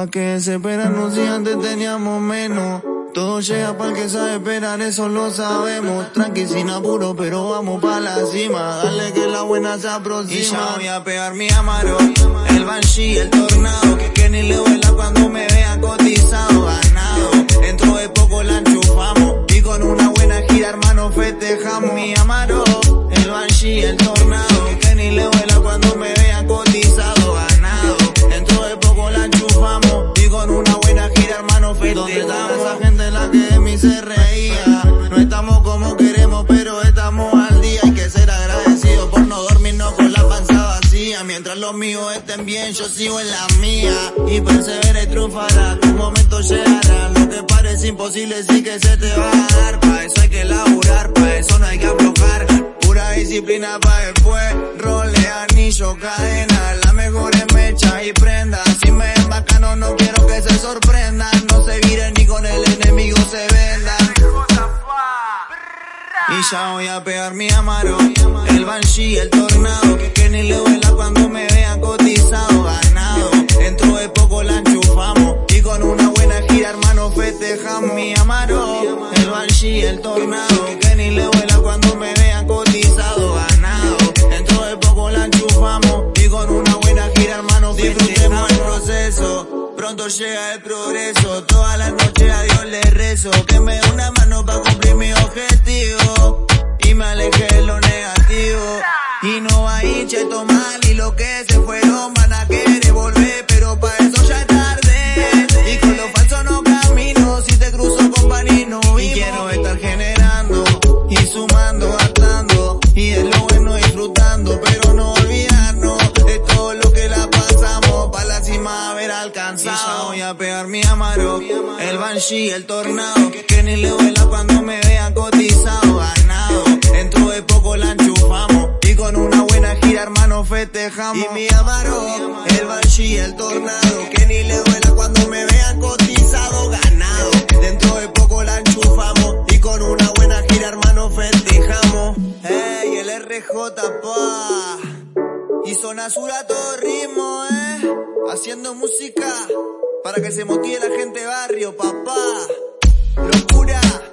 Pa' que esperarnos si antes teníamos menos. Todo llega para que sabe esperar, eso lo sabemos. Tranqui sin apuro, pero vamos pa' la cima. Dale que la buena se aproxima. Y ya voy a pegar mi amaro, el banshee, el tornado. Que, que ni le vuela cuando me vea hermano, festejamos. esa gente la que de mí se reía? No estamos como queremos, pero estamos al día. Hay que ser agradecidos por no dormirnos con la panza vacía. Mientras los míos estén bien, yo sigo en la mía. Y persevera y triunfará, tu momento llegará. Lo que parece imposible sí que se te va a dar. Pa' eso hay que laburar, pa' eso no hay que aflojar. Pura disciplina pa' después. Role, anillo, cadena. La mejor es mecha y prenda. Ya voy a pegar mi amaro, el banshee, el tornado, que, ni le vuela cuando me vea cotizado, ganado. Dentro de poco la enchufamos y con una buena gira, hermano, festejamos. Mi amaro, el banshee, el tornado, que, ni le vuela cuando me vea cotizado, ganado. Dentro de poco la enchufamos y con una buena gira, hermano, disfrutemos el proceso. Pronto llega el progreso, toda la noche a Dios le rezo, que una mano para cumplir mi objetivo mal y lo que se fueron van a querer volver, pero para eso ya es tarde. Y con lo falso no camino, si te cruzo con panino y quiero estar generando y sumando, atando y es lo bueno disfrutando, pero no olvidarnos de todo lo que la pasamos para la cima haber alcanzado. Y voy a pegar mi amaro, el banshee, el tornado, que, ni le vuela cuando me vean cotizado. Y mi amaro, el banshee, el tornado, que ni le vuela cuando me vean cotizado, ganado. Dentro de poco la enchufamos y con una buena gira, hermano, festejamos. Hey, el RJ, pa. Y Sonasura todo ritmo, eh. Haciendo música para que se motive la gente barrio, papá. Locura.